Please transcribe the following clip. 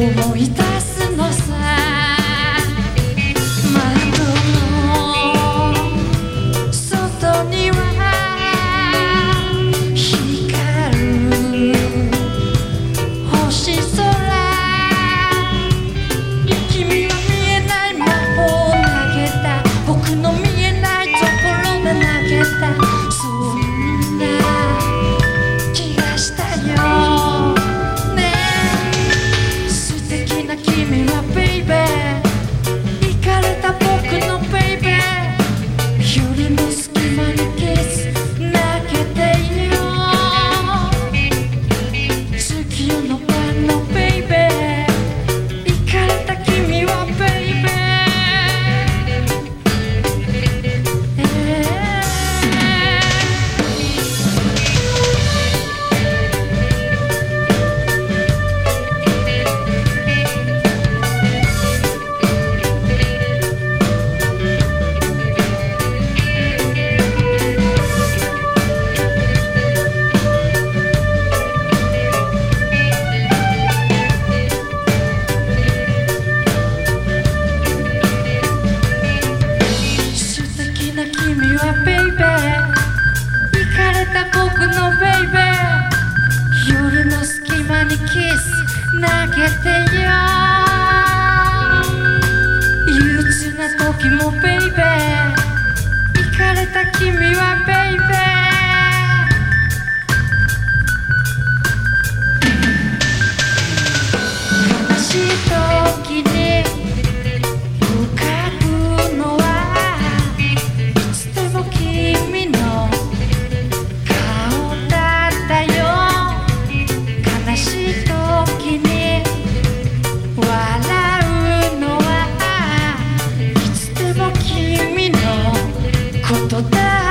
思いた僕のベイベー。夜の隙間にキス投げてよ。憂鬱な時もベイベー。行かれた君はベイベー。の